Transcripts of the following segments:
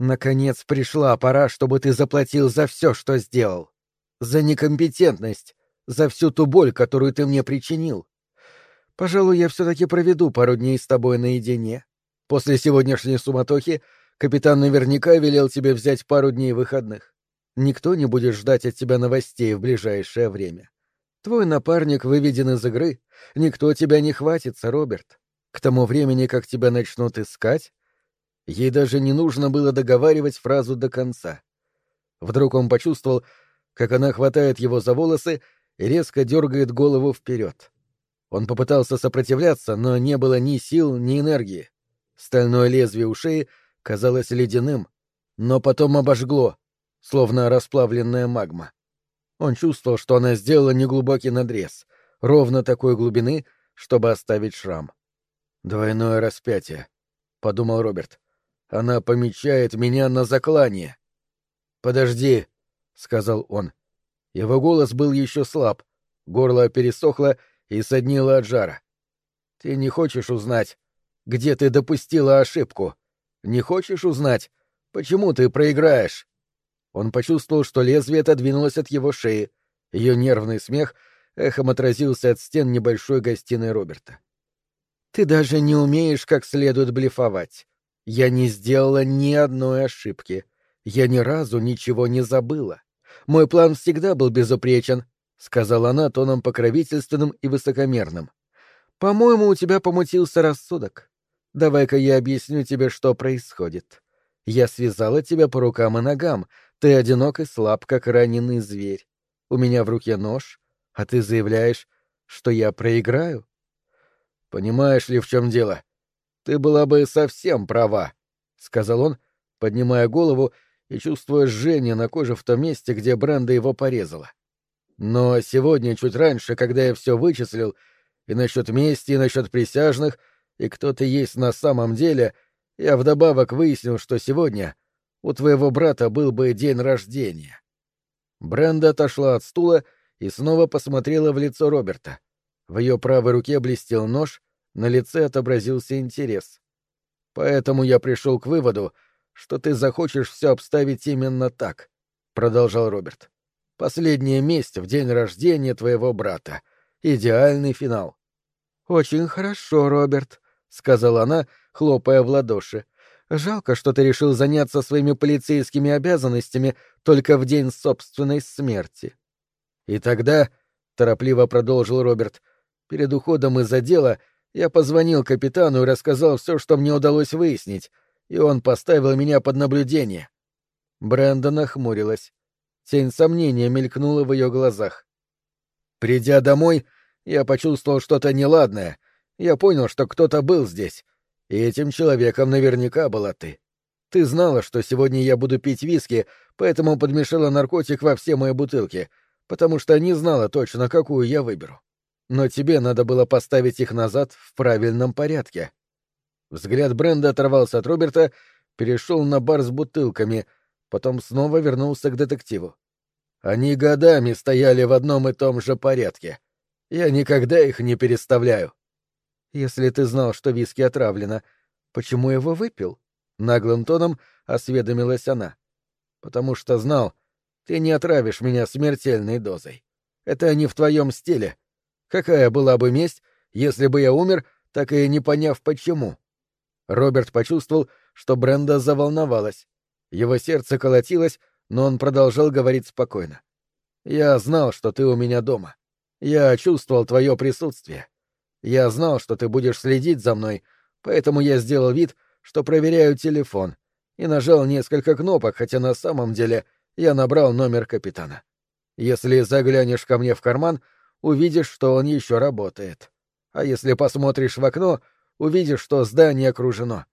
Наконец пришла пора, чтобы ты заплатил за все, что сделал. За некомпетентность, за всю ту боль, которую ты мне причинил. Пожалуй, я все-таки проведу пару дней с тобой наедине. После сегодняшней суматохи капитан наверняка велел тебе взять пару дней выходных. Никто не будет ждать от тебя новостей в ближайшее время. Твой напарник выведен из игры, никто тебя не хватится, Роберт. К тому времени, как тебя начнут искать, ей даже не нужно было договаривать фразу до конца. Вдруг он почувствовал, как она хватает его за волосы и резко дергает голову вперед. Он попытался сопротивляться, но не было ни сил, ни энергии. Стальное лезвие у шеи казалось ледяным, но потом обожгло, словно расплавленная магма. Он чувствовал, что она сделала неглубокий надрез, ровно такой глубины, чтобы оставить шрам. «Двойное распятие», — подумал Роберт. «Она помечает меня на заклание». «Подожди», — сказал он. Его голос был еще слаб, горло пересохло и соднило от жара. «Ты не хочешь узнать, где ты допустила ошибку? Не хочешь узнать, почему ты проиграешь?» Он почувствовал, что лезвие отодвинулось от его шеи. Ее нервный смех эхом отразился от стен небольшой гостиной Роберта. «Ты даже не умеешь как следует блефовать. Я не сделала ни одной ошибки. Я ни разу ничего не забыла. Мой план всегда был безупречен», — сказала она тоном покровительственным и высокомерным. «По-моему, у тебя помутился рассудок. Давай-ка я объясню тебе, что происходит. Я связала тебя по рукам и ногам, ты одинок и слаб, как раненый зверь. У меня в руке нож, а ты заявляешь, что я проиграю? Понимаешь ли, в чем дело? Ты была бы совсем права, — сказал он, поднимая голову и чувствуя жжение на коже в том месте, где Бренда его порезала. Но сегодня, чуть раньше, когда я все вычислил, и насчет мести, и насчет присяжных, и кто ты есть на самом деле, я вдобавок выяснил, что сегодня у твоего брата был бы день рождения. Бренда отошла от стула и снова посмотрела в лицо Роберта. В ее правой руке блестел нож, на лице отобразился интерес. Поэтому я пришел к выводу, что ты захочешь все обставить именно так, продолжал Роберт. Последняя месть в день рождения твоего брата. Идеальный финал. Очень хорошо, Роберт, сказала она, хлопая в ладоши. Жалко, что ты решил заняться своими полицейскими обязанностями только в день собственной смерти. И тогда, — торопливо продолжил Роберт, — перед уходом из-за дела я позвонил капитану и рассказал все, что мне удалось выяснить, и он поставил меня под наблюдение. Бренда нахмурилась. Тень сомнения мелькнула в ее глазах. Придя домой, я почувствовал что-то неладное. Я понял, что кто-то был здесь, и этим человеком наверняка была ты. Ты знала, что сегодня я буду пить виски, поэтому подмешала наркотик во все мои бутылки, потому что не знала точно, какую я выберу. Но тебе надо было поставить их назад в правильном порядке. Взгляд Бренда оторвался от Роберта, перешел на бар с бутылками, потом снова вернулся к детективу. Они годами стояли в одном и том же порядке. Я никогда их не переставляю. Если ты знал, что виски отравлено, почему его выпил? Наглым тоном осведомилась она. Потому что знал, ты не отравишь меня смертельной дозой. Это не в твоем стиле. Какая была бы месть, если бы я умер, так и не поняв почему? Роберт почувствовал, что Бренда заволновалась. Его сердце колотилось, но он продолжал говорить спокойно. «Я знал, что ты у меня дома. Я чувствовал твое присутствие. Я знал, что ты будешь следить за мной, поэтому я сделал вид, что проверяю телефон, и нажал несколько кнопок, хотя на самом деле я набрал номер капитана. Если заглянешь ко мне в карман, увидишь, что он еще работает. А если посмотришь в окно, увидишь, что здание окружено.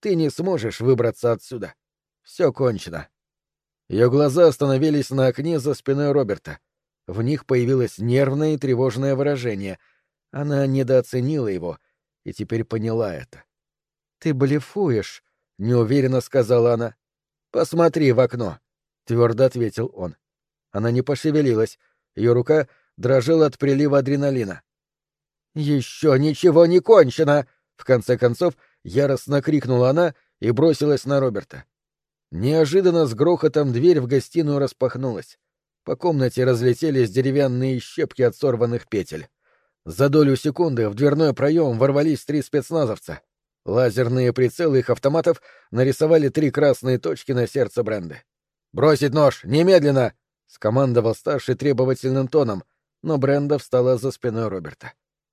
Ты не сможешь выбраться отсюда. Все кончено. Ее глаза остановились на окне за спиной Роберта. В них появилось нервное и тревожное выражение — она недооценила его и теперь поняла это. «Ты блефуешь», — неуверенно сказала она. «Посмотри в окно», — твердо ответил он. Она не пошевелилась, ее рука дрожала от прилива адреналина. «Еще ничего не кончено!» — в конце концов яростно крикнула она и бросилась на Роберта. Неожиданно с грохотом дверь в гостиную распахнулась. По комнате разлетелись деревянные щепки от сорванных петель. За долю секунды в дверной проем ворвались три спецназовца. Лазерные прицелы их автоматов нарисовали три красные точки на сердце Бренды. «Бросить нож! Немедленно!» — скомандовал старший требовательным тоном, но Бренда встала за спиной Роберта.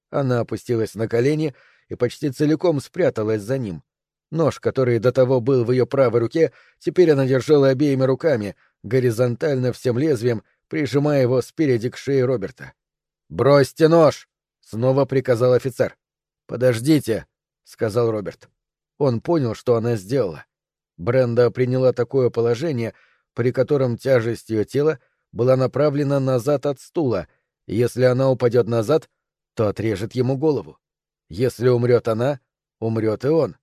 Она опустилась на колени и почти целиком спряталась за ним. Нож, который до того был в ее правой руке, теперь она держала обеими руками, горизонтально всем лезвием, прижимая его спереди к шее Роберта. «Бросьте нож!» — снова приказал офицер. «Подождите!» — сказал Роберт. Он понял, что она сделала. Бренда приняла такое положение, при котором тяжесть ее тела была направлена назад от стула, если она упадет назад, то отрежет ему голову. Если умрет она, умрет и он.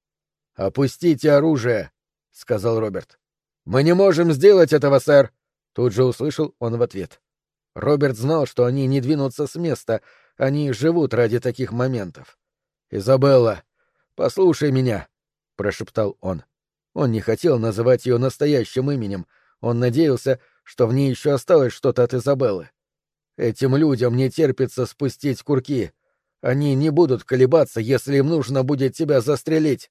«Опустите оружие!» — сказал Роберт. «Мы не можем сделать этого, сэр!» — тут же услышал он в ответ. Роберт знал, что они не двинутся с места, они живут ради таких моментов. «Изабелла, послушай меня!» — прошептал он. Он не хотел называть ее настоящим именем, он надеялся, что в ней еще осталось что-то от Изабеллы. «Этим людям не терпится спустить курки. Они не будут колебаться, если им нужно будет тебя застрелить!»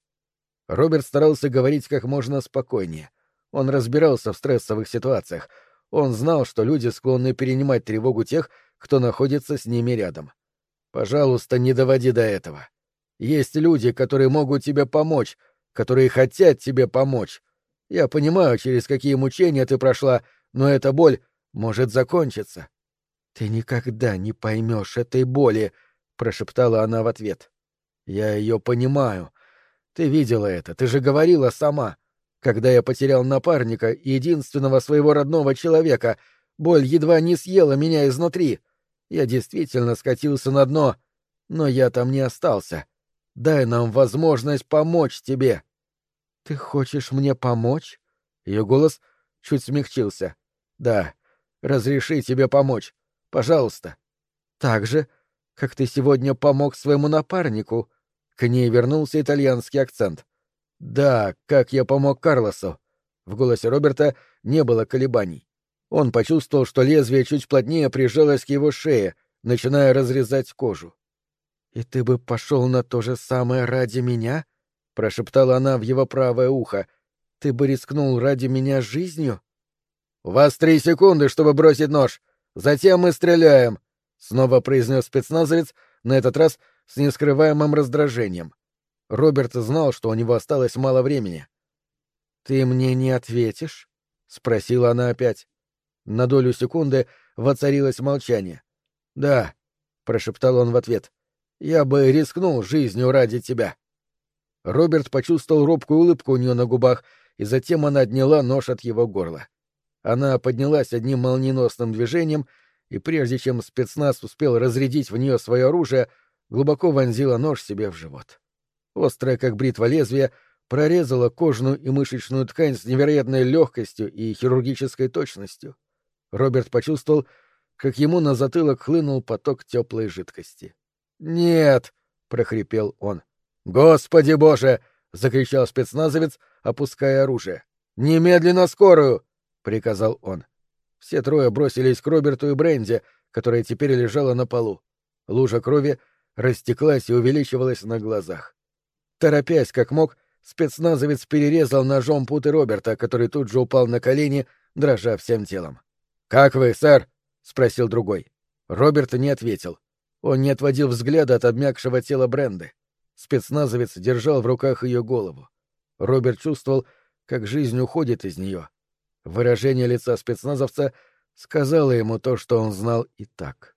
Роберт старался говорить как можно спокойнее — он разбирался в стрессовых ситуациях. Он знал, что люди склонны перенимать тревогу тех, кто находится с ними рядом. Пожалуйста, не доводи до этого. Есть люди, которые могут тебе помочь, которые хотят тебе помочь. Я понимаю, через какие мучения ты прошла, но эта боль может закончиться. Ты никогда не поймешь этой боли, прошептала она в ответ. Я ее понимаю. Ты видела это, ты же говорила сама. Когда я потерял напарника единственного своего родного человека, боль едва не съела меня изнутри. Я действительно скатился на дно, но я там не остался. Дай нам возможность помочь тебе. — Ты хочешь мне помочь? Ее голос чуть смягчился. — Да, разреши тебе помочь. Пожалуйста. — Так же, как ты сегодня помог своему напарнику. К ней вернулся итальянский акцент. «Да, как я помог Карлосу». В голосе Роберта не было колебаний. Он почувствовал, что лезвие чуть плотнее прижалось к его шее, начиная разрезать кожу. «И ты бы пошел на то же самое ради меня?» — прошептала она в его правое ухо. «Ты бы рискнул ради меня жизнью?» «У вас три секунды, чтобы бросить нож. Затем мы стреляем», — снова произнес спецназовец, на этот раз с нескрываемым раздражением. Роберт знал, что у него осталось мало времени. «Ты мне не ответишь?» — спросила она опять. На долю секунды воцарилось молчание. «Да», — прошептал он в ответ, — «я бы рискнул жизнью ради тебя». Роберт почувствовал робкую улыбку у нее на губах, и затем она отняла нож от его горла. Она поднялась одним молниеносным движением, и прежде чем спецназ успел разрядить в нее свое оружие, глубоко вонзила нож себе в живот. Острое, как бритва лезвия, прорезало кожную и мышечную ткань с невероятной легкостью и хирургической точностью. Роберт почувствовал, как ему на затылок хлынул поток теплой жидкости. «Нет!» — прохрипел он. «Господи боже!» — закричал спецназовец, опуская оружие. «Немедленно скорую!» — приказал он. Все трое бросились к Роберту и Бренди, которая теперь лежала на полу. Лужа крови растеклась и увеличивалась на глазах. Торопясь как мог, спецназовец перерезал ножом путы Роберта, который тут же упал на колени, дрожа всем телом. «Как вы, сэр?» — спросил другой. Роберт не ответил. Он не отводил взгляда от обмякшего тела Бренды. Спецназовец держал в руках ее голову. Роберт чувствовал, как жизнь уходит из нее. Выражение лица спецназовца сказало ему то, что он знал и так.